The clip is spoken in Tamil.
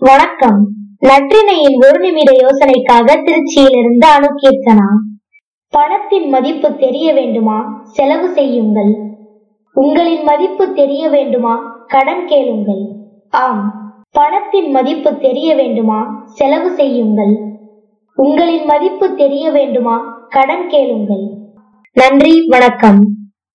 வணக்கம். நற்றினையின் ஒரு நிமிட யோசனைக்காக திருச்சியிலிருந்து அணுகீர்த்தனா பணத்தின் மதிப்பு தெரிய வேண்டுமா? செலவு செய்யுங்கள். உங்களின் மதிப்பு தெரிய வேண்டுமா? கடன் கேளுங்கள். ஆம். பணத்தின் மதிப்பு தெரிய வேண்டுமா? செலவு செய்யுங்கள். உங்களின் மதிப்பு தெரிய வேண்டுமா? கடன் கேளுங்கள். நன்றி வணக்கம்.